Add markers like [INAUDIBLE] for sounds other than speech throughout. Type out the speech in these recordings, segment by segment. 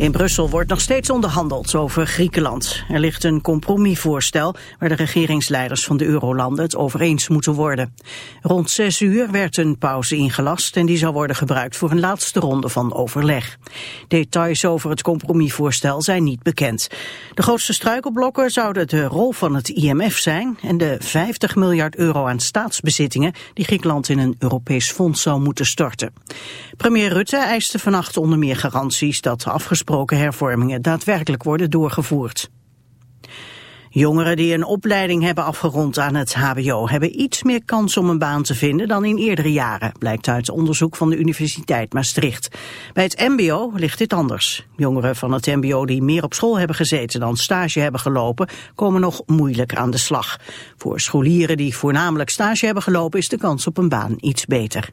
In Brussel wordt nog steeds onderhandeld over Griekenland. Er ligt een compromisvoorstel waar de regeringsleiders van de eurolanden het over eens moeten worden. Rond zes uur werd een pauze ingelast en die zal worden gebruikt voor een laatste ronde van overleg. Details over het compromisvoorstel zijn niet bekend. De grootste struikelblokken zouden de rol van het IMF zijn en de 50 miljard euro aan staatsbezittingen die Griekenland in een Europees fonds zou moeten storten. Premier Rutte eiste vannacht onder meer garanties dat afgesproken hervormingen daadwerkelijk worden doorgevoerd. Jongeren die een opleiding hebben afgerond aan het hbo hebben iets meer kans om een baan te vinden dan in eerdere jaren, blijkt uit onderzoek van de Universiteit Maastricht. Bij het mbo ligt dit anders. Jongeren van het mbo die meer op school hebben gezeten dan stage hebben gelopen, komen nog moeilijk aan de slag. Voor scholieren die voornamelijk stage hebben gelopen is de kans op een baan iets beter.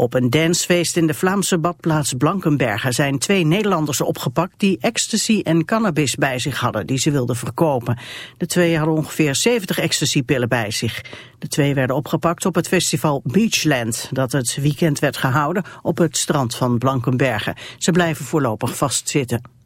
Op een dancefeest in de Vlaamse badplaats Blankenbergen zijn twee Nederlanders opgepakt die ecstasy en cannabis bij zich hadden die ze wilden verkopen. De twee hadden ongeveer 70 ecstasypillen bij zich. De twee werden opgepakt op het festival Beachland dat het weekend werd gehouden op het strand van Blankenbergen. Ze blijven voorlopig vastzitten.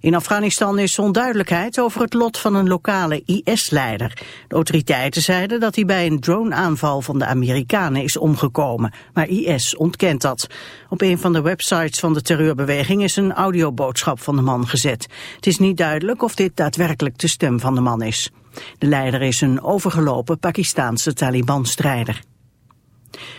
In Afghanistan is onduidelijkheid over het lot van een lokale IS-leider. De autoriteiten zeiden dat hij bij een droneaanval van de Amerikanen is omgekomen. Maar IS ontkent dat. Op een van de websites van de terreurbeweging is een audioboodschap van de man gezet. Het is niet duidelijk of dit daadwerkelijk de stem van de man is. De leider is een overgelopen Pakistaanse Taliban-strijder.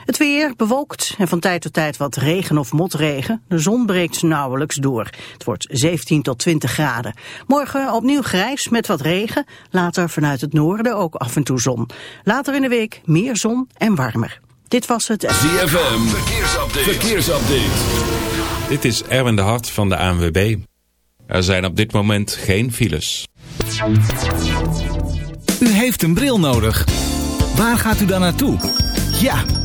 Het weer bewolkt en van tijd tot tijd wat regen of motregen. De zon breekt nauwelijks door. Het wordt 17 tot 20 graden. Morgen opnieuw grijs met wat regen. Later vanuit het noorden ook af en toe zon. Later in de week meer zon en warmer. Dit was het... ZFM, verkeersupdate. verkeersupdate. Dit is Erwin de Hart van de ANWB. Er zijn op dit moment geen files. U heeft een bril nodig. Waar gaat u dan naartoe? Ja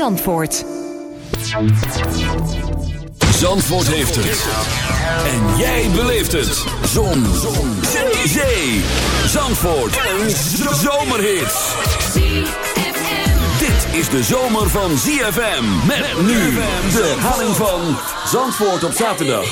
Zandvoort. Zandvoort heeft het. En jij beleeft het. Zon. Zon. Zee. Zandvoort. Een zomerhit. Dit is de zomer van ZFM. Met nu de herhaling van Zandvoort op zaterdag.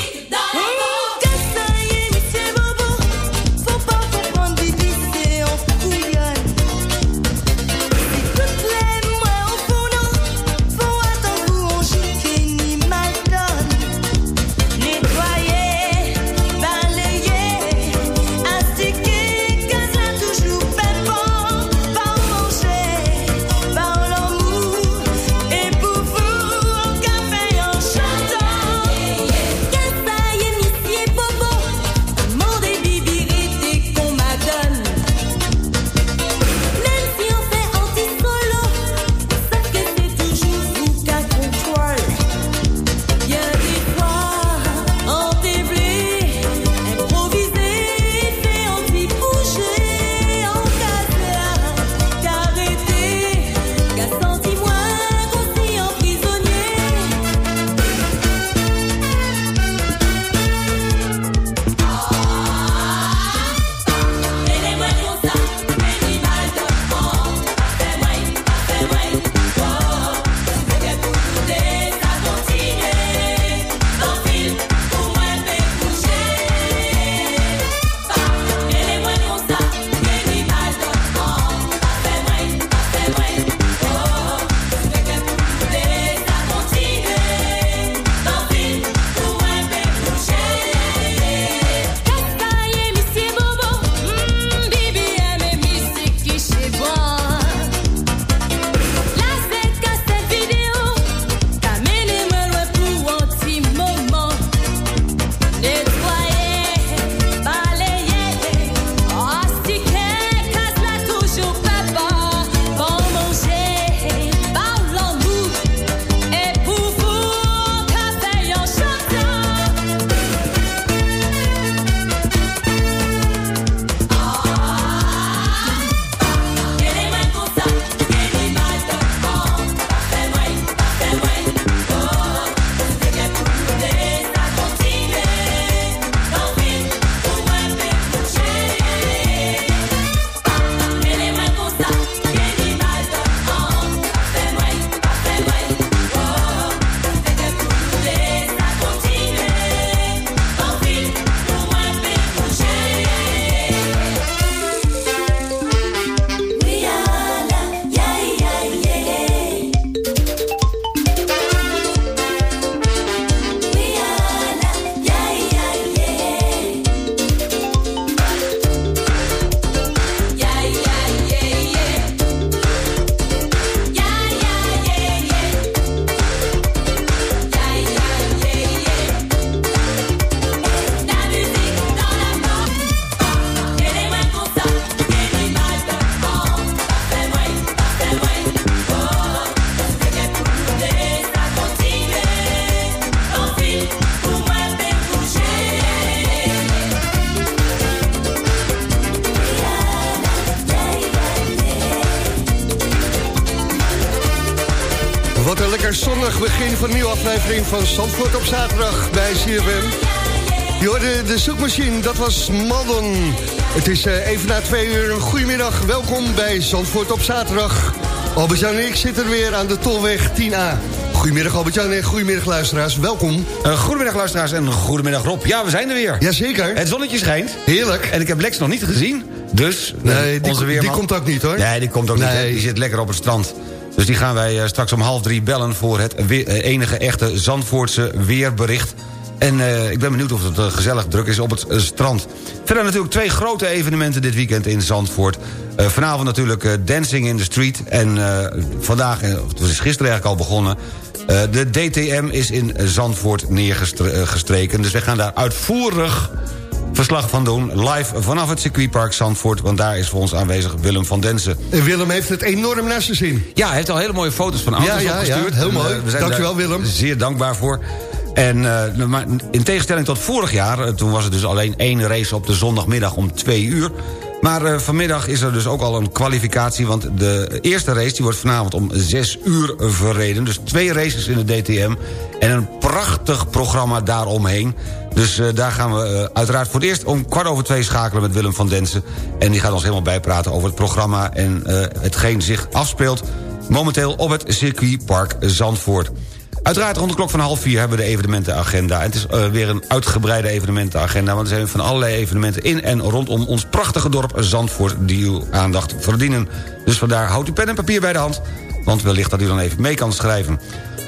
Aflevering van Zandvoort op zaterdag bij CFM. Je hoorde de zoekmachine, dat was Maddon. Het is uh, even na twee uur. Goedemiddag, welkom bij Zandvoort op zaterdag. Albert-Jan en ik zitten weer aan de Tolweg 10A. Goedemiddag Albert-Jan en goedemiddag luisteraars, welkom. Uh, goedemiddag luisteraars en goedemiddag Rob. Ja, we zijn er weer. Jazeker. Het zonnetje schijnt. Heerlijk. En ik heb Lex nog niet gezien, dus... Nee, die, onze weerman... die komt ook niet hoor. Nee, die komt ook niet. Die zit lekker op het strand. Dus die gaan wij eh, straks om half drie bellen... voor het enige echte Zandvoortse weerbericht. En uh, ik ben benieuwd of het gezellig druk is op het strand. Verder natuurlijk twee grote evenementen dit weekend in Zandvoort. vanavond natuurlijk Dancing in the Street. En vandaag, het is gisteren eigenlijk al begonnen... de DTM is in Zandvoort neergestreken. Dus wij gaan daar uitvoerig verslag van doen. Live vanaf het circuitpark Zandvoort. Want daar is voor ons aanwezig Willem van Densen. En Willem heeft het enorm naar zijn zin. Ja, hij heeft al hele mooie foto's van auto's ja, ja, opgestuurd. Ja, heel mooi. Uh, Dankjewel Willem. Zeer dankbaar voor. En uh, in tegenstelling tot vorig jaar... Uh, toen was het dus alleen één race op de zondagmiddag om twee uur... Maar uh, vanmiddag is er dus ook al een kwalificatie... want de eerste race die wordt vanavond om 6 uur verreden. Dus twee races in de DTM en een prachtig programma daaromheen. Dus uh, daar gaan we uh, uiteraard voor het eerst om kwart over twee schakelen met Willem van Densen. En die gaat ons helemaal bijpraten over het programma... en hetgeen zich afspeelt momenteel op het circuitpark Zandvoort. Uiteraard rond de klok van half vier hebben we de evenementenagenda. En het is uh, weer een uitgebreide evenementenagenda... want er zijn van allerlei evenementen in en rondom ons prachtige dorp Zandvoort... die uw aandacht verdienen. Dus vandaar houdt u pen en papier bij de hand... want wellicht dat u dan even mee kan schrijven.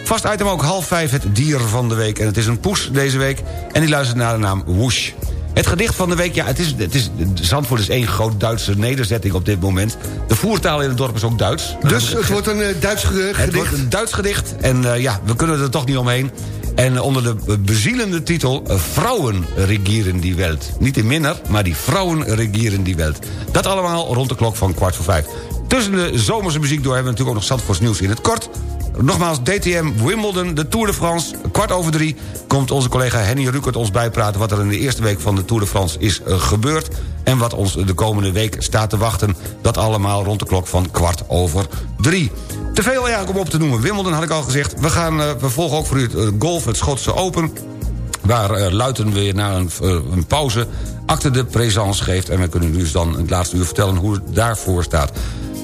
Vast item ook half vijf het dier van de week. En het is een poes deze week en die luistert naar de naam Woosh. Het gedicht van de week, ja, het is, het is, Zandvoort is één groot Duitse nederzetting op dit moment. De voertaal in het dorp is ook Duits. Dus het wordt een uh, Duits gedicht? Het wordt een Duits gedicht en uh, ja, we kunnen er toch niet omheen. En onder de bezielende titel Vrouwen regieren die Welt. Niet in minner, maar die vrouwen regieren die Welt. Dat allemaal rond de klok van kwart voor vijf. Tussen de zomerse muziek door hebben we natuurlijk ook nog Zandvoorts nieuws in het kort. Nogmaals, DTM, Wimbledon, de Tour de France. Kwart over drie komt onze collega Henny Rukert ons bijpraten... wat er in de eerste week van de Tour de France is uh, gebeurd... en wat ons de komende week staat te wachten. Dat allemaal rond de klok van kwart over drie. Te veel eigenlijk om op te noemen. Wimbledon had ik al gezegd. We, gaan, uh, we volgen ook voor u het uh, golf, het Schotse Open... waar Luiten weer na een, een pauze acte de présence geeft... en we kunnen u dus dan het laatste uur vertellen hoe het daarvoor staat.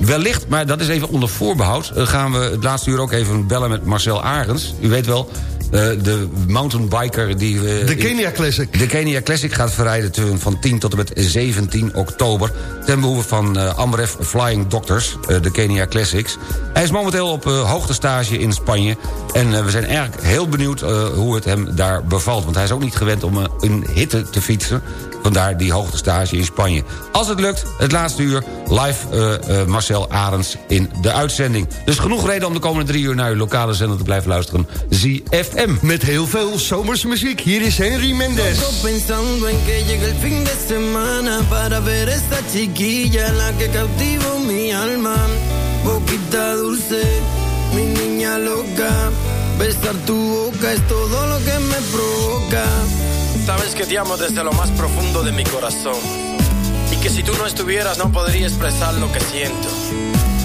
Wellicht, maar dat is even onder voorbehoud... Eh, gaan we het laatste uur ook even bellen met Marcel Arends. U weet wel, uh, de mountainbiker die... De Kenia Classic. De Kenia Classic gaat verrijden van 10 tot en met 17 oktober... ten behoeve van uh, Amref Flying Doctors, de Kenia Classics. Hij is momenteel op hoogtestage in Spanje... en we zijn eigenlijk heel benieuwd hoe het hem daar bevalt. Want hij is ook niet gewend om in hitte te fietsen... Vandaar die hoogtestage in Spanje. Als het lukt, het laatste uur, live uh, uh, Marcel Arends in de uitzending. Dus genoeg reden om de komende drie uur naar uw lokale zender te blijven luisteren. ZFM. Met heel veel zomerse muziek. Hier is Henry Mendes. pensando en que llegue el fin de semana para ver esta chiquilla la que cautivo mi alma. Boquita dulce, mi niña loca. Besar tu boca es todo lo que me provoca. Sabes que te amo desde lo más profundo de mi corazón. Y que si tú no estuvieras no podría expresar lo que siento.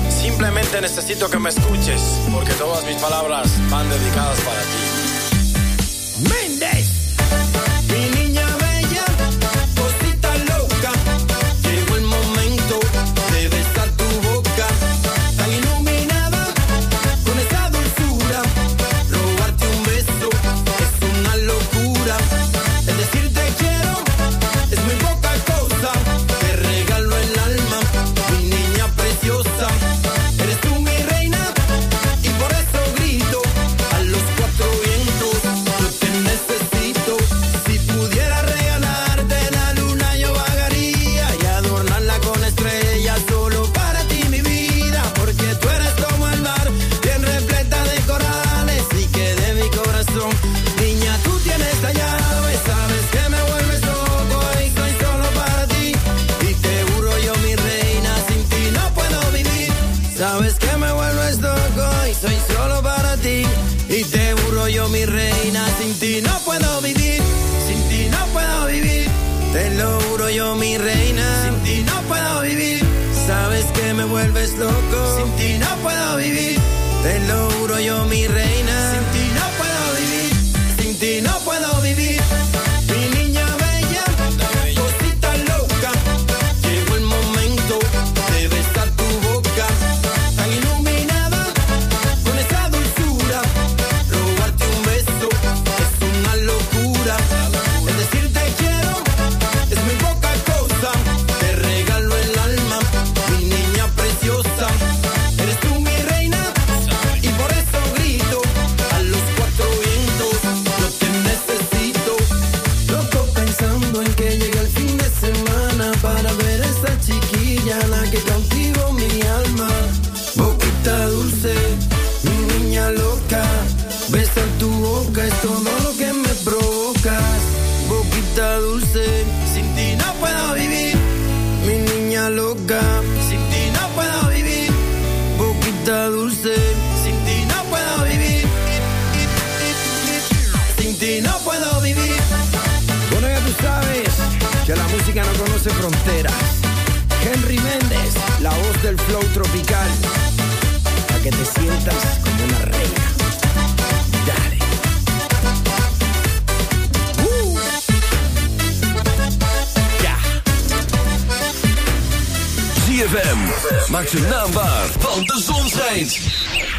Simplemente necesito que me escuches, porque todas mis palabras van dedicadas para ti. Méndez. Fronteras. Henry Méndez, la voz del flow tropical. Para que te sientas como una reina. Dale. Uh. ZFM. Maak zijn naam want de zon schijnt.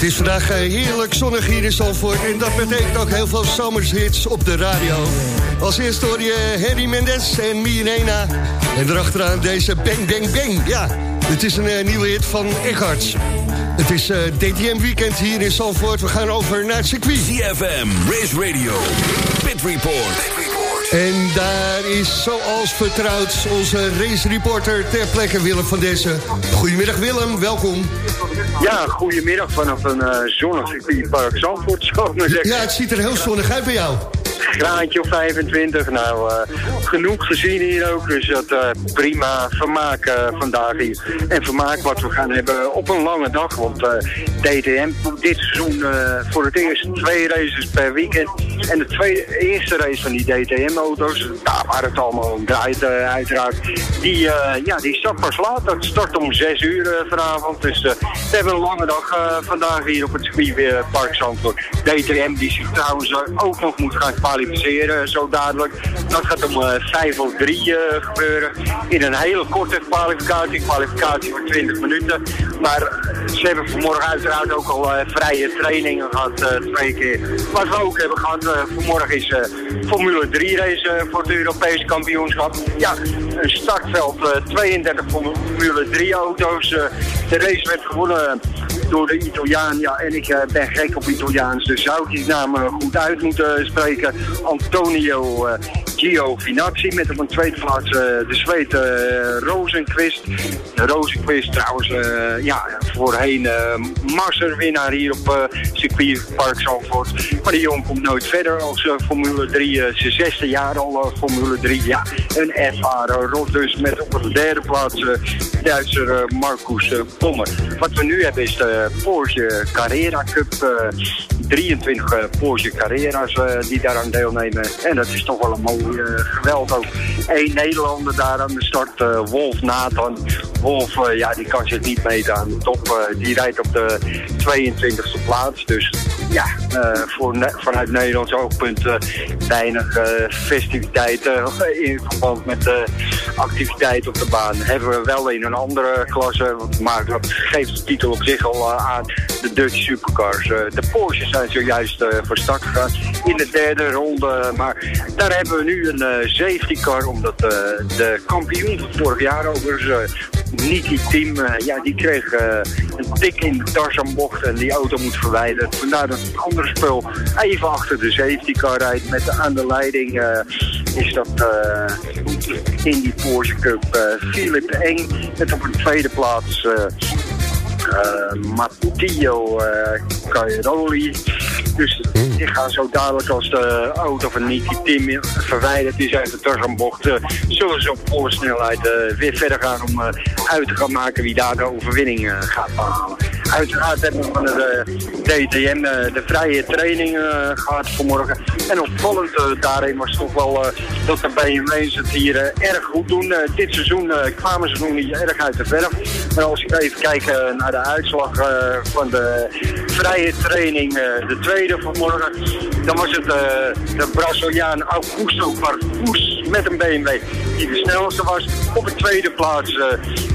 Het is vandaag eh, heerlijk zonnig hier in Zandvoort. En dat betekent ook heel veel zomershits op de radio. Als eerste hoor je Harry Mendes en Mienena. En erachteraan deze Bang Bang Bang. Ja, het is een eh, nieuwe hit van Eckhart. Het is eh, DTM Weekend hier in Zandvoort. We gaan over naar het circuit. ZFM, Race Radio, Pit Report. En daar is zoals vertrouwd onze race reporter ter plekke Willem van Dessen. Goedemiddag Willem, welkom. Ja, goedemiddag vanaf een eh, zonnig circuitpark Zandvoort. Ja, het ziet er heel zonnig uit bij jou. Graadje of 25, nou, eh, genoeg gezien hier ook. Dus dat eh, prima vermaak eh, vandaag hier. En vermaak wat we gaan hebben op een lange dag. Want DTM doet dit seizoen voor het eerst twee races per weekend. En de tweede, eerste race van die DTM-auto's, daar waar het allemaal om draait uiteraard, die, ja, die start pas laat. Dat start om 6 uur vanavond. Dus we hebben een lange dag vandaag hier op het circuit weer Park Zandvoort. DTM die zich trouwens ook nog moet gaan kwalificeren zo dadelijk. Dat gaat om eh, vijf of drie eh, gebeuren. In een hele korte kwalificatie. Kwalificatie voor 20 minuten. Maar ze hebben vanmorgen uiteraard ook al eh, vrije trainingen gehad. eh, twee keer. Wat we ook hebben gehad eh, vanmorgen is eh, Formule 3 race eh, voor het Europese kampioenschap. Ja, een startveld. eh, 32 Formule 3 auto's. eh, de race werd gewonnen door de Italiaan. Ja, en ik eh, ben gek op Italiaans, dus zou ik die naam eh, goed uit moeten spreken. Antonio eh, Giovinazzi met op een tweede plaats eh, de Zweed eh, Rosenquist. De Rosenquist trouwens, eh, ja, voorheen eh masterwinnaar hier op eh circuitpark Zandvoort. Maar die jongen komt nooit verder als eh, Formule 3, eh, zijn zesde jaar al eh, Formule 3. Ja, een ervaren rot dus met op de derde plaats eh, Duitser eh, Marcus eh, Pommer. Wat we nu hebben is de Porsche Carrera Cup. eh, 23 eh, Porsche Carrera's eh, die daaraan deelnemen. En dat is toch wel een mooi eh, geweld ook. Eén Nederlander daar aan de start, eh, Wolf Nathan. Wolf, eh, ja, die kan zich niet meten aan de eh, die rijdt op de 22e plaats. Dus ja, eh, voor vanuit Nederlands oogpunt eh, weinig eh, festiviteiten in verband met de activiteit op de baan. Hebben we wel in een andere klasse, maar dat geeft de titel op zich al aan. De Dutch Supercars. De Porsches zijn zojuist van start gegaan in de derde ronde. Maar daar hebben we nu een safety car, omdat de kampioen van vorig jaar overigens... Niki Team, eh, ja, die kreeg eh, een tik in de Tarzanbocht en die auto moet verwijderd. Vandaar dat het andere spul even achter de safety car rijdt. Met de, aan de leiding eh, is dat in die Porsche Cup Philip Eng. Met op een tweede plaats eh, Matteo eh Cairoli. Dus die gaan zo dadelijk als de auto van Niki Tim verwijderd is uit de Tarzanbocht, eh, zullen ze op volle snelheid eh, weer verder gaan om eh, uit te gaan maken wie daar de overwinning gaat behalen. Uiteraard hebben we van de DTM eh, de vrije training eh, gehad vanmorgen. En opvallend eh, daarin was toch wel eh, dat de BMW's het hier eh, erg goed doen. Eh, dit seizoen eh, kwamen ze nog niet erg uit de verf. Maar als ik even kijk eh, naar de uitslag eh, van de vrije training, eh, de tweede vanmorgen, dan was het eh, de Braziliaan Augusto Farfus met een BMW die de snelste was. Op de tweede plaats eh,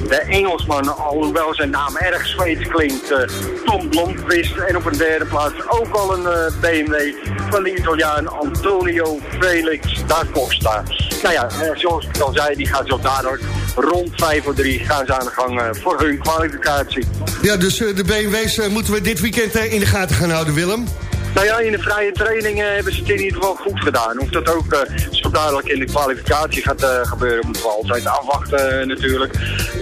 de Engelsman, alhoewel zijn naam erg Zweeds klinkt, eh, Tom Blomqvist. En op een derde plaats ook al een eh, BMW van de Italiaan Antonio Felix da Costa. Nou ja, eh, zoals ik al zei, die gaat zo dadelijk rond 5 voor 3 gaan ze aan de gang voor hun kwalificatie. Ja, dus de BMW's moeten we dit weekend in de gaten gaan houden, Willem. Nou ja, in de vrije training hebben ze het in ieder geval goed gedaan. Of dat ook zo dadelijk in de kwalificatie gaat gebeuren, moeten we altijd afwachten natuurlijk.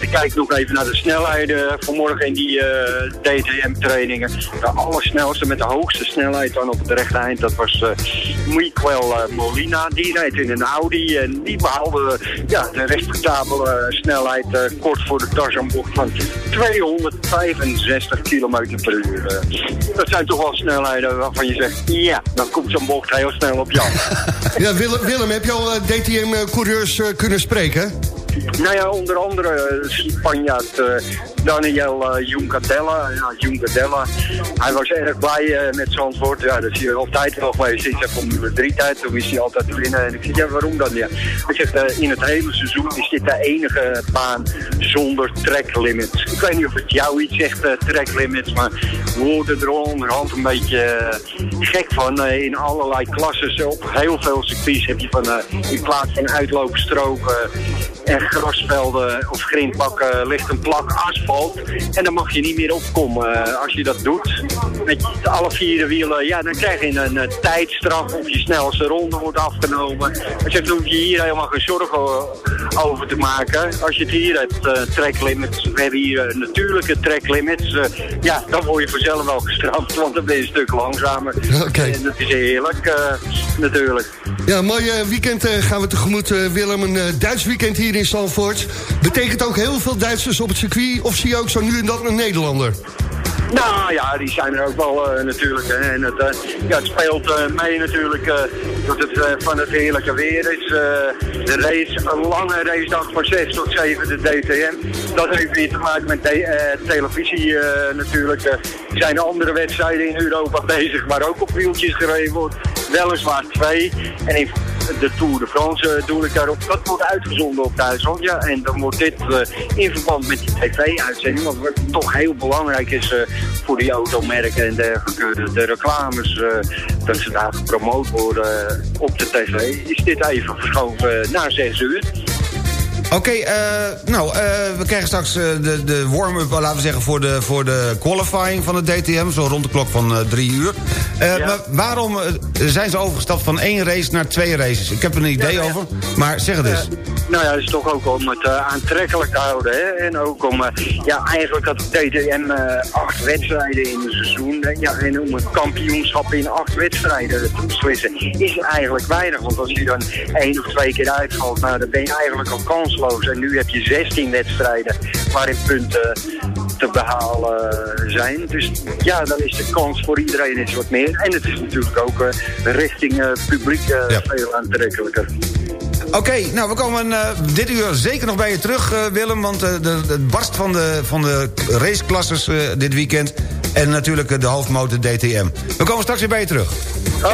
Ik kijk nog even naar de snelheden vanmorgen in die eh, DTM-trainingen. De allersnelste met de hoogste snelheid dan op het rechte eind, dat was eh Miguel eh, Molina. Die rijdt in een Audi en die behaalde ja, de respectabele snelheid kort voor de Tarzanbocht van 265 km per uur. Dat zijn toch wel snelheden waarvan je zegt, ja, dan komt zo'n bocht heel snel op jou. [LAUGHS] Ja, Willem, Willem heb je al DTM-coureurs kunnen spreken? Nou ja, onder andere eh, Spanjaard eh, Daniel uh, Juncadella. Ja. Hij was erg blij eh, met Zandvoort. Ja, dat is hier altijd wel geweest. Sinds hij Formule 3 tijd, toen is hij altijd te winnen. En ik zeg, ja, waarom dan? Ja. Hij zegt, eh, in het hele seizoen is dit de enige baan zonder track limits. Ik weet niet of het jou iets zegt, eh, track limits, maar we worden er onderhand een beetje eh, gek van. Eh, in allerlei klassen, op heel veel circuits heb je van, eh, in plaats van uitloopstroken en grasvelden of grindpakken ligt een plak asfalt. En dan mag je niet meer opkomen. Eh, als je dat doet met alle vier wielen, ja, dan krijg je een, eh, tijdstraf of je snelste ronde wordt afgenomen. Dus daar hoef je hier helemaal geen zorgen over te maken. Als je het hier hebt, eh track limits, we hebben hier eh, natuurlijke track limits, eh, ja, dan word je vanzelf wel gestraft, [LAUGHS] want dan ben je een stuk langzamer. En dat is heerlijk, eh, natuurlijk. Ja, mooi eh, weekend eh, gaan we tegemoet, eh, Willem. Een eh, Duits weekend hier in Zandvoort. Betekent ook heel veel Duitsers op het circuit... of zie je ook zo nu en dan een Nederlander? Nou ja, die zijn er ook wel eh, natuurlijk. Hè. En het, eh, ja, het speelt eh, mee natuurlijk dat het van het heerlijke weer is. De race, een lange racedag van 6 tot 7 de DTM. Dat heeft weer te maken met televisie natuurlijk. Er zijn andere wedstrijden in Europa bezig waar ook op wieltjes gereden wordt. Weliswaar twee. En in de Tour de France eh, doe ik daarop. Dat wordt uitgezonden op Duitsland. En dan wordt dit eh, in verband met die tv-uitzending, wat toch heel belangrijk is eh, voor die automerken en dergelijke, de, reclames, dat ze daar gepromoot worden op de tv, is dit even verschoven naar 6 uur. Oké, eh, nou, eh, we krijgen straks eh, de, de warm-up, laten we zeggen, voor de, voor de qualifying van de DTM. Zo rond de klok van drie uur. Maar waarom zijn ze overgestapt van één race naar twee races? Ik heb er een idee over, maar zeg het eens. Nou ja, dat is toch ook om het aantrekkelijk te houden. Hè? En ook om, ja, eigenlijk had de DTM acht wedstrijden in een seizoen. Ja, en om een kampioenschap in acht wedstrijden te beslissen, is er eigenlijk weinig. Want als je dan één of twee keer uitvalt, nou, dan ben je eigenlijk al kansloos. En nu heb je 16 wedstrijden waarin punten te behalen zijn. Dus ja, dan is de kans voor iedereen eens wat meer. En het is natuurlijk ook eh, richting eh, publiek eh, veel aantrekkelijker. Oké, nou, we komen eh, dit uur zeker nog bij je terug, eh, Willem... want eh, de, de barst van de, van de raceklasses eh, dit weekend... en natuurlijk de hoofdmotor DTM. We komen straks weer bij je terug.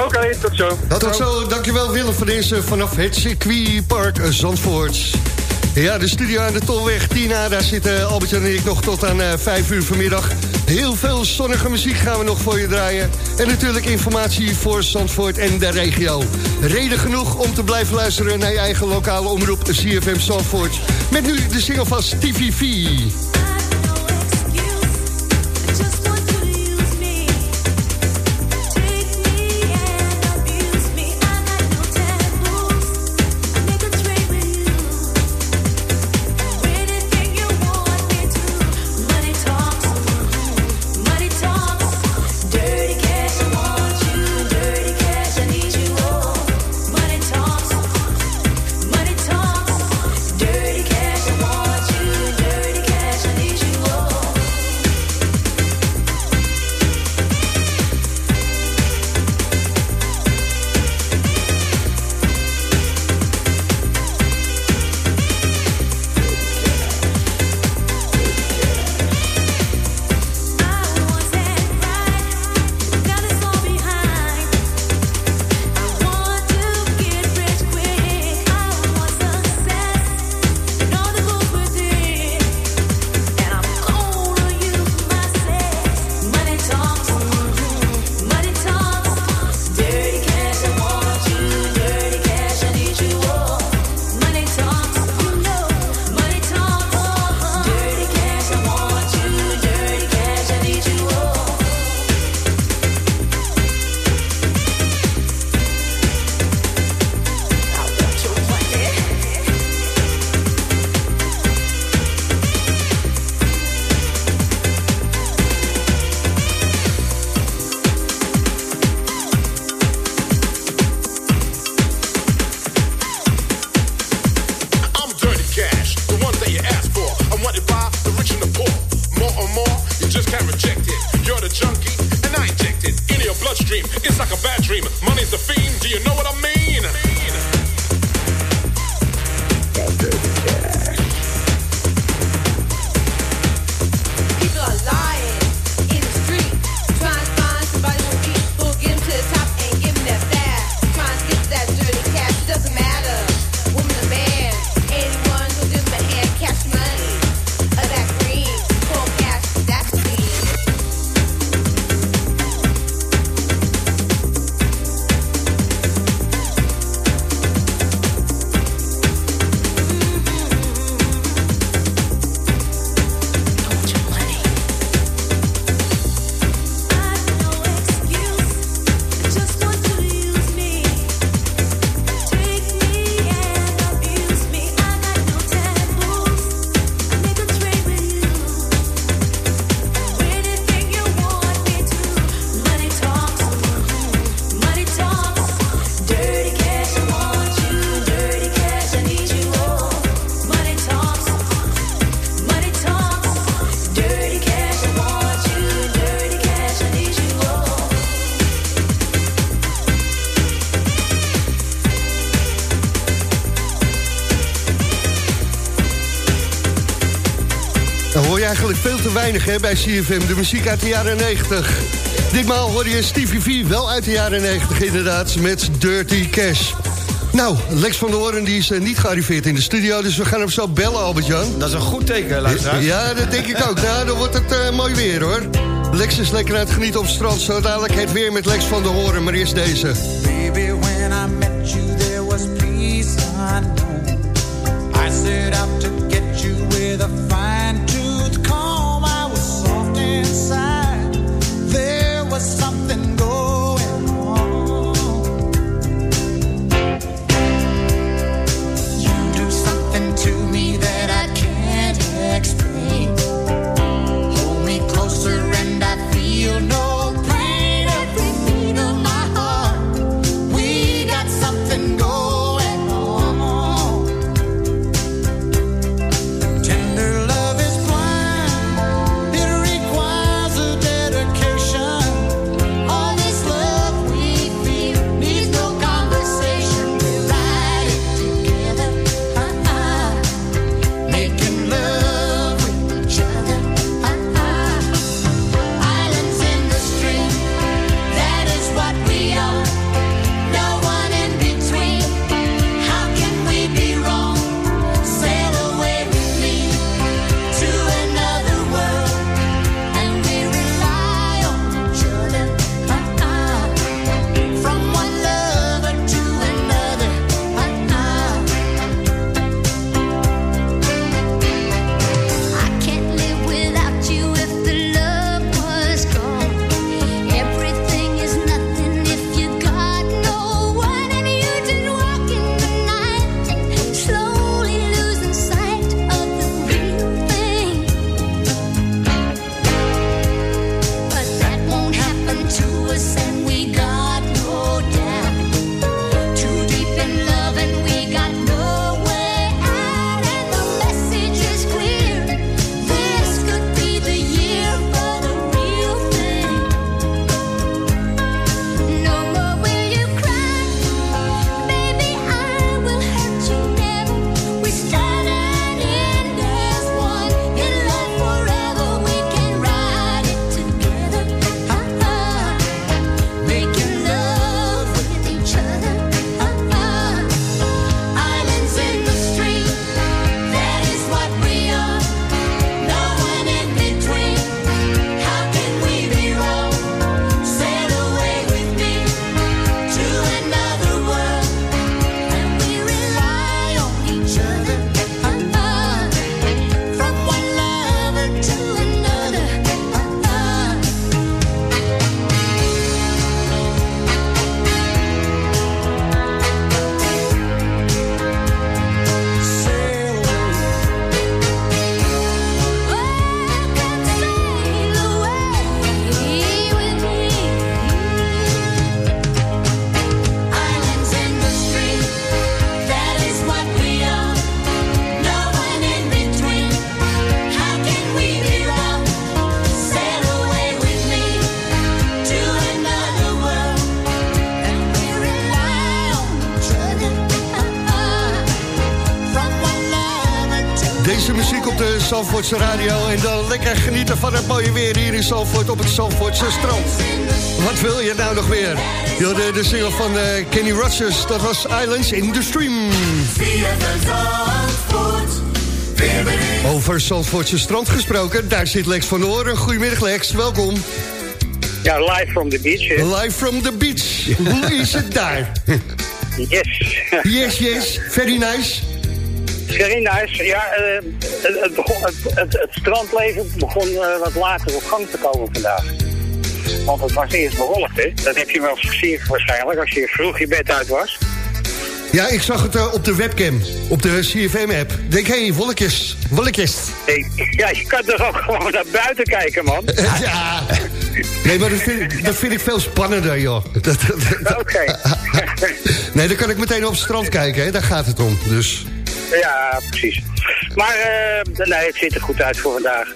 Oké, tot zo. Tot zo, dankjewel Willem voor deze vanaf het circuitpark Zandvoort. Ja, de studio aan de Tolweg, Tina, daar zitten Albert en ik nog tot aan eh 5 uur vanmiddag. Heel veel zonnige muziek gaan we nog voor je draaien. En natuurlijk informatie voor Zandvoort en de regio. Reden genoeg om te blijven luisteren naar je eigen lokale omroep CFM Zandvoort. Met nu de single van Stevie V. bloodstream. It's like a bad dream. Money's the te weinig hè, bij CFM. De muziek uit de jaren 90. Ditmaal hoor je Stevie V wel uit de jaren 90 inderdaad, met Dirty Cash. Nou, Lex van der Hoorn die is eh, niet gearriveerd in de studio... dus we gaan hem zo bellen, Albert-Jan. Dat is een goed teken, luisteraars. Ja, dat denk ik ook. Nou, dan wordt het eh, mooi weer, hoor. Lex is lekker aan het genieten op het strand. Zo dadelijk het weer met Lex van der Hoorn, maar eerst deze. Baby, when I met you, there was peace unknown. I set out to get you with a fine tooth Zandvoortse radio en dan lekker genieten van het mooie weer hier in Zandvoort op het Zandvoortse strand. Wat wil je nou nog meer? Yo, de, de single van eh, Kenny Rogers, dat was Islands in the Stream. Over Zandvoortse strand gesproken, daar zit Lex van Hoorn. Goedemiddag Lex, welkom. Ja, live from the beach. hè. Live from the beach. [LAUGHS] Hoe is het daar? Yes. Yes, yes, very nice. Nice. Ja, eh, het, het, begon, het, het, het strandleven begon eh, wat later op gang te komen vandaag. Want het was eerst bewolkt, hè. Dat heb je wel gezien waarschijnlijk, als je vroeg je bed uit was. Ja, ik zag het eh, op de webcam, op de CFM-app. Denk, hé, hey, wolkjes, wolkjes. Hey, ja, je kan toch ook gewoon naar buiten kijken, man. [LAUGHS] ja. Nee, maar dat vind, ik- dat vind ik veel spannender, joh. [LAUGHS] Oké. [LAUGHS] nee, dan kan ik meteen op het strand kijken, hè. daar gaat het om. Dus. Ja, precies. Maar eh, nee, het ziet er goed uit voor vandaag.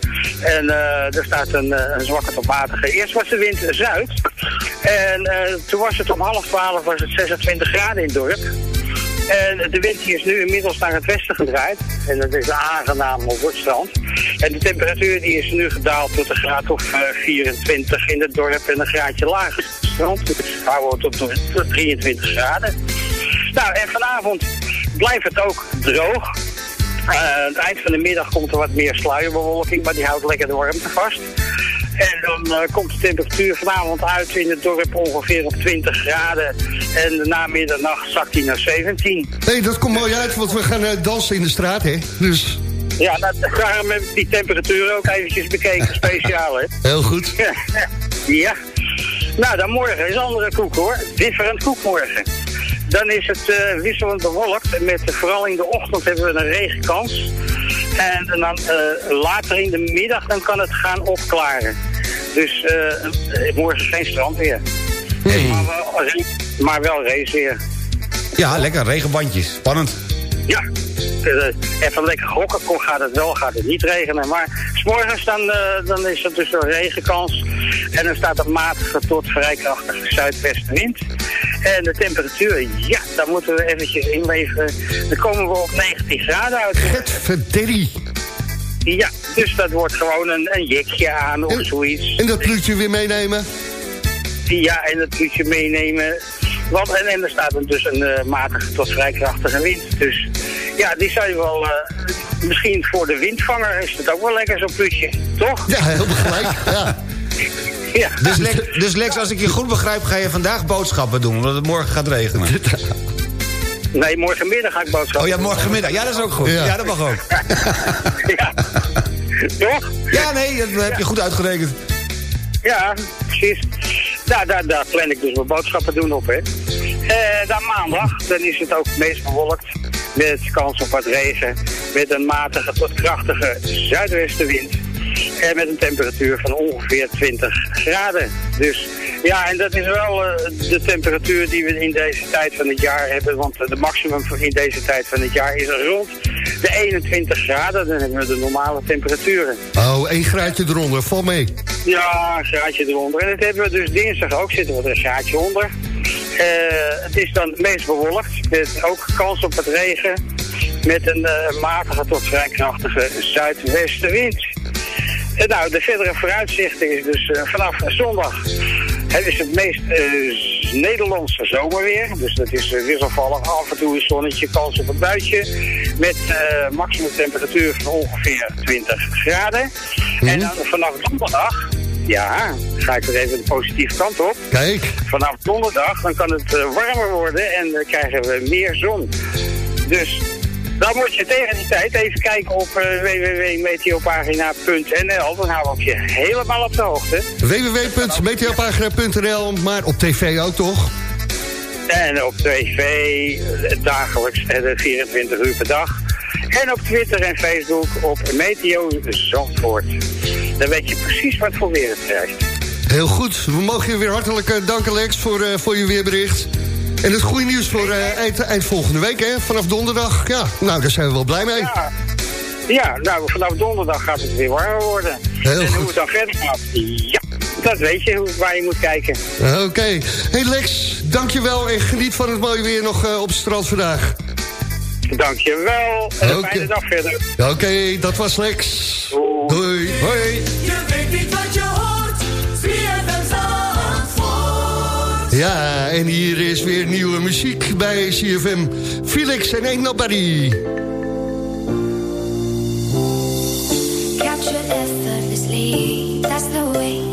En eh, er staat een, eh, een zwakke tot matige. Eerst was de wind zuid. En toen was het om half twaalf was het 26 graden in het dorp. En de wind is nu inmiddels naar het westen gedraaid. En dat is aangenaam op het strand. En de temperatuur die is nu gedaald tot een graad of eh, 24 in het dorp en een graadje lager het strand. Daar wordt op tot 23 graden. Nou, en vanavond blijft het ook droog. Eh, aan het eind van de middag komt er wat meer sluierbewolking, maar die houdt lekker de warmte vast. En dan eh, komt de temperatuur vanavond uit in het dorp ongeveer op 20 graden. En na middernacht zakt hij naar 17. hey, dat komt mooi uit, want we gaan eh, dansen in de straat, hè? Dus Ja, nou, daarom heb ik die temperatuur ook eventjes bekeken, [LAUGHS] speciaal, hè? heel goed. [LAUGHS] ja. Nou, dan morgen is andere koek, hoor. Different koek morgen. Dan is het eh, wisselend bewolkt. Met, vooral in de ochtend hebben we een regenkans. En dan eh, later in de middag dan kan het gaan opklaren. Dus eh, morgen geen strandweer. Maar, wel, maar wel raceweer. Ja, lekker, regenbandjes. Spannend. Ja, even lekker gokken. Kon gaat het wel, gaat het niet regenen. Maar s morgens dan, dan is er dus een regenkans. En dan staat een matige tot vrij krachtige zuidwestenwind. En de temperatuur, ja, daar moeten we eventjes inleveren. Dan komen we op 19 graden uit. Verderi. Ja, dus dat wordt gewoon een, een jekje aan of zoiets. En dat pluutje weer meenemen? Ja, en dat pluutje meenemen. Want, en, en er staat dus een eh, matige tot vrij krachtige wind. Dus ja, die zou je wel... eh, misschien voor de windvanger is het ook wel lekker zo'n pluutje. Toch? Ja, helemaal gelijk. ja. [LAUGHS] Ja. Dus Lex, dus Lex, als ik je goed begrijp, ga je vandaag boodschappen doen... omdat het morgen gaat regenen. [LAUGHS] Nee, morgenmiddag ga ik boodschappen Oh ja, morgenmiddag. Ja, dat is ook goed. Ja, Ja. dat mag ook. [LAUGHS] Toch? Ja, nee, dat heb je goed uitgerekend. Ja, precies. Daar, daar, daar plan ik dus mijn boodschappen doen op, hè. Eh, dan maandag, dan is het ook meest bewolkt. Met kans op wat regen. Met een matige tot krachtige zuidwestenwind. En met een temperatuur van ongeveer 20 graden. Dus ja, en dat is wel eh, de temperatuur die we in deze tijd van het jaar hebben. Want eh, de maximum in deze tijd van het jaar is rond de 21 graden. Dan hebben we de normale temperaturen. Oh, één graadje eronder, val mee. Ja, een graadje eronder. En dat hebben we dus dinsdag ook, zitten we er een graadje onder. Eh, het is dan meest bewolkt, met ook kans op het regen. Met een eh, matige tot vrij krachtige zuidwestenwind. En nou, de verdere vooruitzichten is dus eh, vanaf zondag. Het is het meest eh, Nederlandse zomerweer. Dus dat is eh, wisselvallig. Af en toe een zonnetje, kans op een buitje. Met eh maximum temperatuur van ongeveer 20 graden. En dan vanaf donderdag, ja, ga ik er even de positieve kant op. Kijk. Vanaf donderdag dan kan het eh, warmer worden en dan krijgen we meer zon. Dus dan moet je tegen die tijd even kijken op eh, www.meteopagina.nl. Dan houden we je helemaal op de hoogte. www.meteopagina.nl, maar op tv ook toch? En op tv eh, dagelijks eh, 24 uur per dag. En op Twitter en Facebook op Meteo Zandvoort. Dan weet je precies wat voor weer het krijgt. Heel goed. We mogen je weer hartelijk eh, danken, Lex, voor, eh, voor je weerbericht. En het goede nieuws voor eh, eind, eind volgende week, hè? Vanaf donderdag. Ja, nou, daar zijn we wel blij mee. Ja, ja nou, vanaf donderdag gaat het weer warmer worden. Heel en goed. hoe het dan verder gaat, ja, dat weet je hoe, waar je moet kijken. Oké. Hey Lex, dankjewel en geniet van het mooie weer nog eh, op het strand vandaag. Dankjewel. En een fijne dag verder. Oké, dat was Lex. Doei. Hoi. Je weet niet wat je Ja, en hier is weer nieuwe muziek bij CFM. Felix en Ain't Nobody. Captured effortlessly, that's the way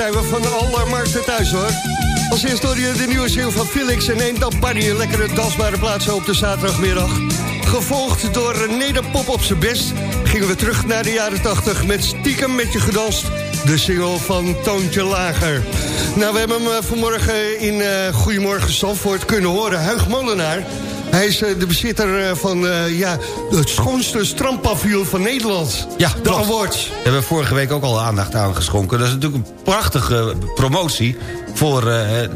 Zijn we van alle markten thuis hoor. Als eerst hoor je de nieuwe single van Felix en Eend dan Barry. Een lekkere dansbare plaats op de zaterdagmiddag. Gevolgd door Nederpop op zijn best. Gingen we terug naar de jaren 80 met Stiekem met je gedanst. De single van Toontje Lager. Nou, we hebben hem eh, vanmorgen in eh Goedemorgen Zandvoort kunnen horen. Huig Molenaar. Hij is eh, de bezitter eh, van eh, ja, het schoonste strandpaviljoen van Nederland. Ja, de klopt. awards. Daar hebben we vorige week ook al aandacht aan geschonken. Dat is natuurlijk een prachtige promotie voor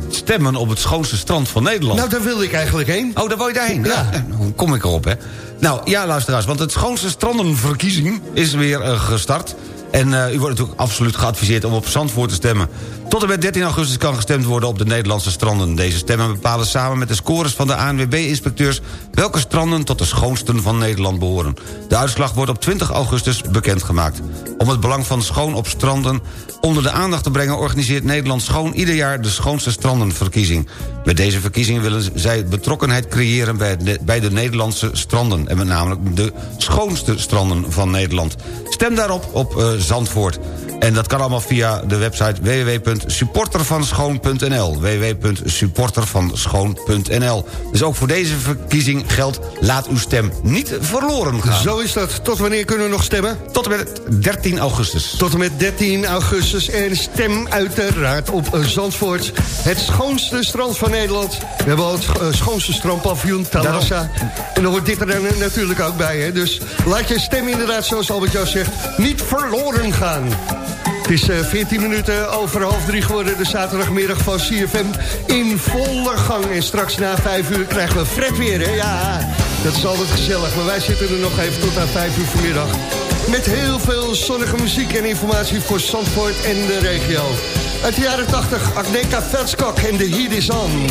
stemmen op het schoonste strand van Nederland. Nou, daar wilde ik eigenlijk heen. Oh, daar wil je daarheen? Ja. Hoe kom ik erop, hè? Nou, ja, luisteraars, want het schoonste strandenverkiezing is weer gestart. En eh, u wordt natuurlijk absoluut geadviseerd om op Zandvoort te stemmen. Tot en met 13 augustus kan gestemd worden op de Nederlandse stranden. Deze stemmen bepalen samen met de scores van de ANWB-inspecteurs... welke stranden tot de schoonsten van Nederland behoren. De uitslag wordt op 20 augustus bekendgemaakt. Om het belang van schoon op stranden onder de aandacht te brengen... organiseert Nederland Schoon ieder jaar de schoonste strandenverkiezing. Met deze verkiezing willen zij betrokkenheid creëren... bij, de, Nederlandse stranden. En met name de schoonste stranden van Nederland. Stem daarop op uh, Zandvoort. En dat kan allemaal via de website www.supportervanschoon.nl www.supportervanschoon.nl Dus ook voor deze verkiezing geldt... laat uw stem niet verloren gaan. Zo is dat. Tot wanneer kunnen we nog stemmen? Tot en met 13 augustus. Tot en met 13 augustus. En stem uiteraard op Zandvoort. Het schoonste strand van Nederland. We hebben al het uh, schoonste strandpaviljoen, Talassa. En dan wordt dit er natuurlijk ook bij. Hè? Dus laat je stem inderdaad, zoals Albert Jan zegt, niet verloren gaan. Het is uh, 14 minuten over half drie geworden. De zaterdagmiddag van CFM in volle gang. En straks na 5 uur krijgen we Fred weer. Hè? Ja, dat is altijd gezellig. Maar wij zitten er nog even tot aan 5 uur vanmiddag. Met heel veel zonnige muziek en informatie voor Zandvoort en de regio. Uit de jaren 80, Agneka Velskok en de Heat is On.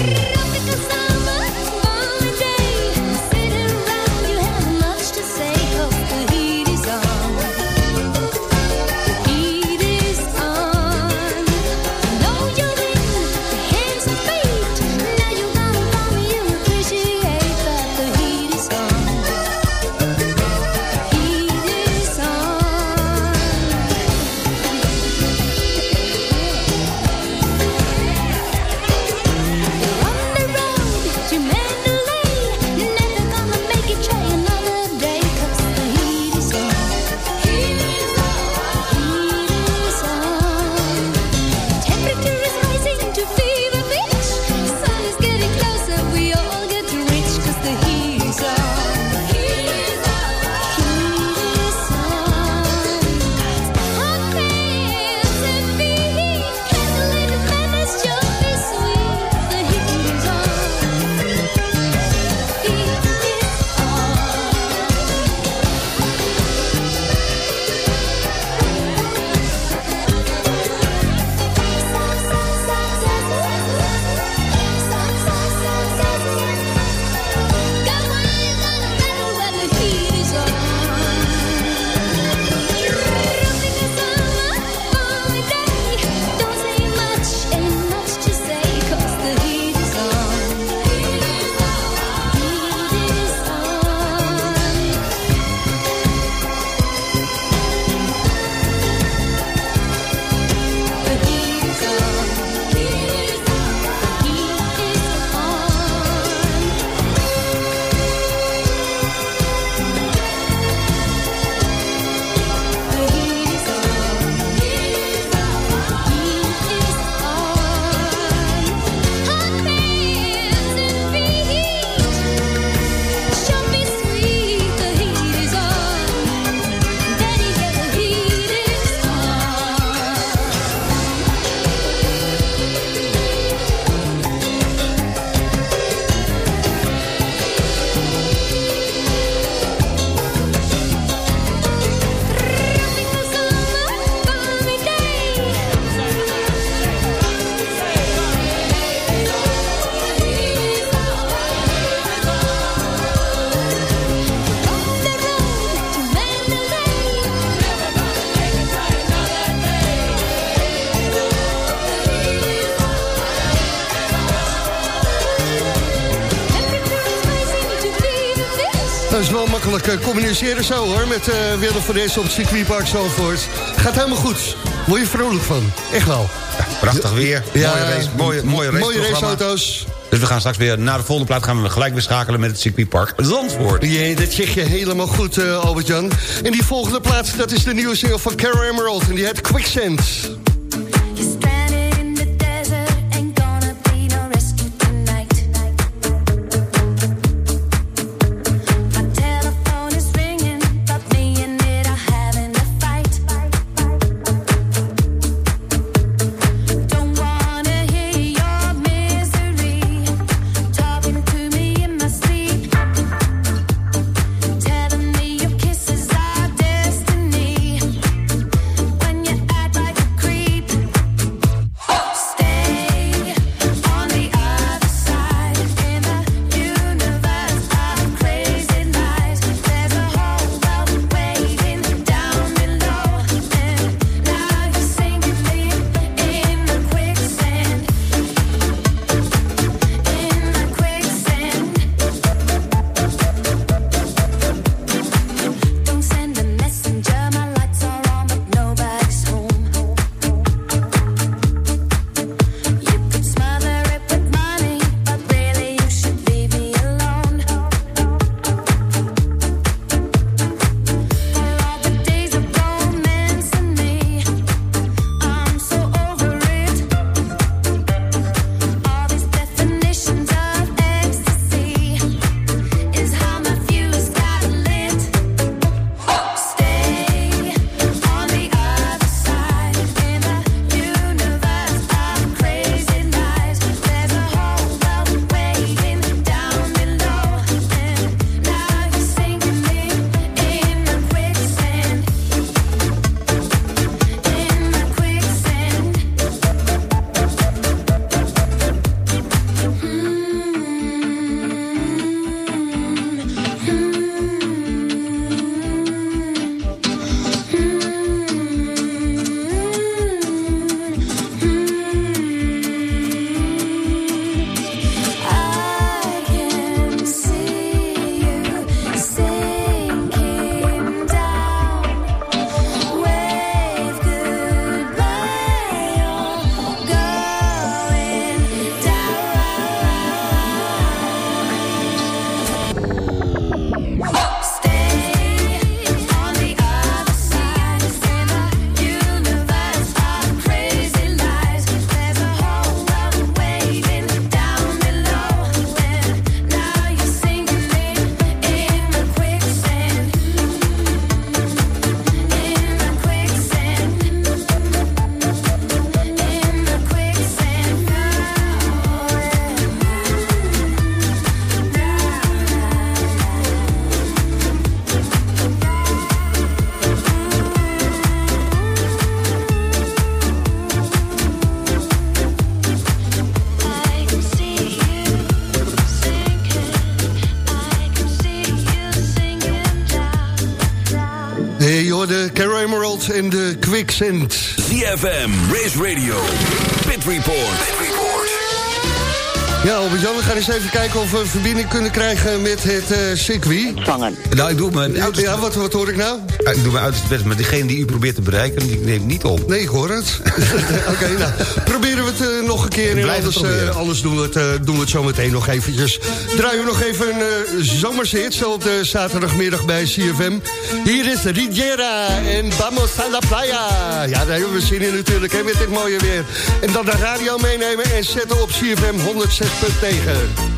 Communiceren zo hoor, met uh, Willem van op het circuitpark Zandvoort. Gaat helemaal goed. Word je vrolijk van. Echt wel. Ja, prachtig weer. Ja, mooie race, mooie, mooie, race mooie raceauto's. Dus we gaan straks weer naar de volgende plaat... gaan we gelijk weer schakelen met het circuitpark Zandvoort. Ja, dat zeg je helemaal goed, uh, Albert-Jan. En die volgende plaats, dat is de nieuwe single van Carol Emerald. En die heet Quicksand. Quicksand. ZFM, Race Radio, Pit Report. Ja, Albert-Jan, we gaan eens even kijken of we een verbinding kunnen krijgen met het eh circuit. Vangen. Nou, ik doe mijn Ja, wat, wat hoor ik nou? Ik doe mijn uiterste best, maar degene die u probeert te bereiken, die neemt niet op. Nee, ik hoor het. [LAUGHS] Oké, nou, proberen we het eh, nog een keer. En anders, eh, anders doen, we het, eh, doen we het zo meteen nog eventjes. Draaien we nog even een uh, zomerse hit, zo op de zaterdagmiddag bij CFM. Hier is Riviera en Vamos a la Playa. Ja, daar hebben we zin in natuurlijk, hè, met dit mooie weer. En dan de radio meenemen en zetten op CFM 106.9.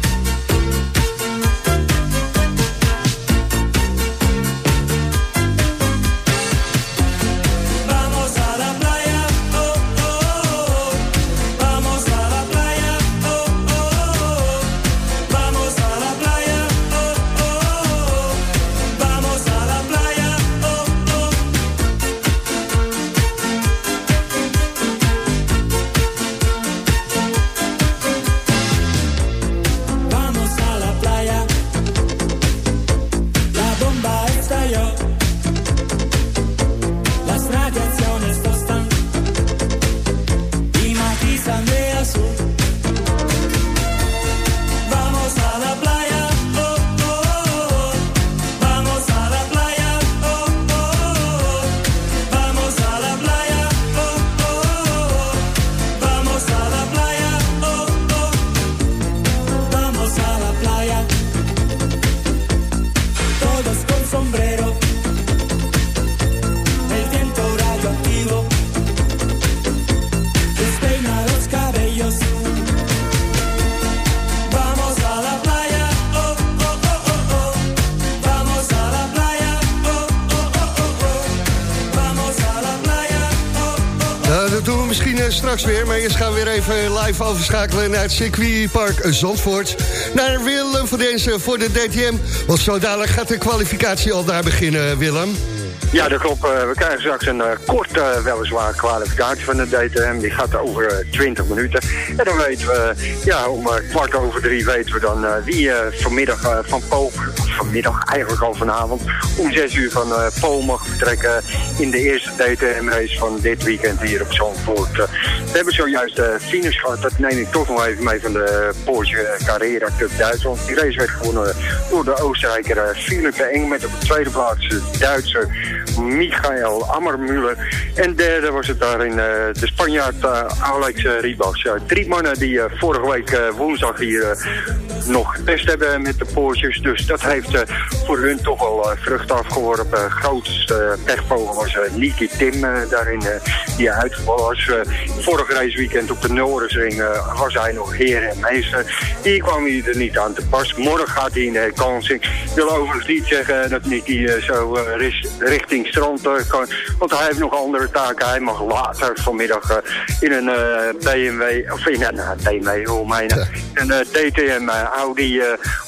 even live overschakelen naar het circuitpark Zandvoort. Naar Willem van deze voor de DTM. Want zo dadelijk gaat de kwalificatie al daar beginnen, Willem. Ja, dat klopt. Eh, we krijgen straks een eh, korte, weliswaar, kwalificatie van de DTM. Die gaat over eh, 20 minuten. En dan weten we, ja, om eh, kwart over drie weten we dan eh, wie eh, vanmiddag eh, van Pool, vanmiddag eigenlijk al vanavond, om 6 uur van eh Pool mag vertrekken in de eerste DTM-race van dit weekend hier op Zandvoort. Eh, we hebben zojuist de finish gehad. Dat neem ik toch nog even mee van de Porsche Carrera Cup Duitsland. Die race werd gewonnen door de Oostenrijker eh, Philippe Eng met op de tweede plaats de Duitser Michael Ammermüller. En derde was het daarin eh, de Spanjaard eh, Alex eh, Ribas. Drie mannen die vorige week woensdag hier nog getest hebben met de Porsches. Dus dat heeft voor hun toch wel vrucht afgeworpen. grootste pechvogel was Niki Tim daarin, die uitgevallen was. Vorige raceweekend op de Norrisring eh, was hij nog heer en meester. Die kwam hier er niet aan te pas. Morgen gaat hij in de kansing. Ik wil overigens niet zeggen dat Nicky zo ris- richting strand eh, kan. Want hij heeft nog andere taken. Hij mag later vanmiddag eh, in een eh, BMW, of in een uh, BMW, mij nou, een eh, DTM eh, Audi, eh,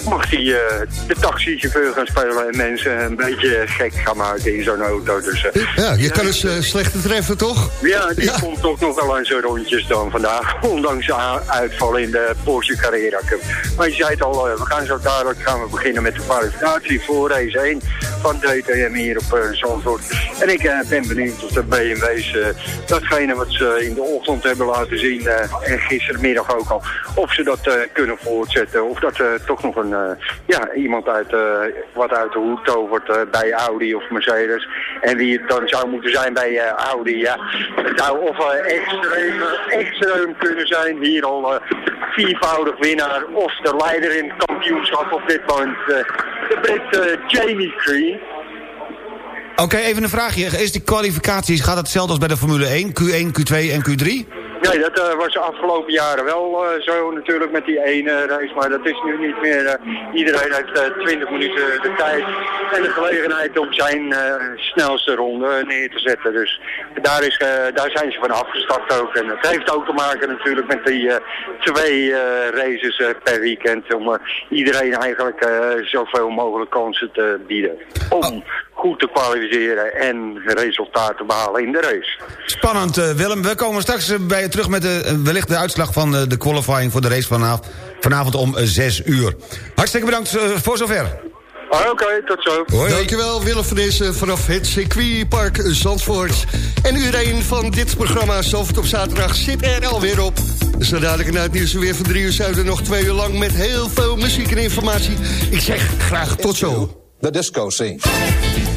mag hij eh, de taxichauffeur gaan spelen en mensen een beetje gek gaan maken in zo'n auto. Dus, eh, Ja, je kan eens eh, slechter treffen, toch? ja, die komt toch nog wel aan zijn rondjes dan vandaag. [LAUGHS] Ondanks de uitval in de Porsche Carrera Cup. Maar je zei het al, eh, we gaan zo dadelijk gaan we beginnen met de kwalificatie voor race 1 van DTM hier op uh, En ik eh, ben benieuwd of de BMW's eh, datgene wat ze in de ochtend hebben laten zien eh, en gistermiddag ook al, of ze dat kunnen voortzetten. Of dat toch nog een, ja, iemand uit, wat uit de hoed tovert bij Audi of Mercedes. En wie het dan zou moeten zijn bij Audi, ja. Het zou of extreem, extreem kunnen zijn. Hier al viervoudig winnaar of de leider in het kampioenschap op dit moment. de Brit Jamie Green. Oké, even een vraagje. Is die kwalificatie, gaat het hetzelfde als bij de Formule 1? Q1, Q2 en Q3? Nee, dat eh, was de afgelopen jaren wel eh, zo natuurlijk met die ene race, maar dat is nu niet meer. eh, iedereen heeft eh, 20 minuten de tijd en de gelegenheid om zijn snelste ronde neer te zetten. Dus daar, is, daar zijn ze van afgestapt ook. En het heeft ook te maken natuurlijk met die twee races per weekend om iedereen eigenlijk zoveel mogelijk kansen te bieden. Om goed te kwalificeren en resultaten te behalen in de race. Spannend, Willem. We komen straks bij terug met de, eh, wellicht de uitslag van eh, de qualifying voor de race vanavond, vanavond om eh, 6 uur. Hartstikke bedankt voor zover. Ah, oké, tot zo. Dankjewel Willem van Dessen vanaf het circuitpark Zandvoort. En uur van dit programma Zandvoort op zaterdag zit er alweer op. Dus zo dadelijk na het weer van drie uur zuiden nog twee uur lang... met heel veel muziek en informatie. Ik zeg graag tot zo. De Disco Scene.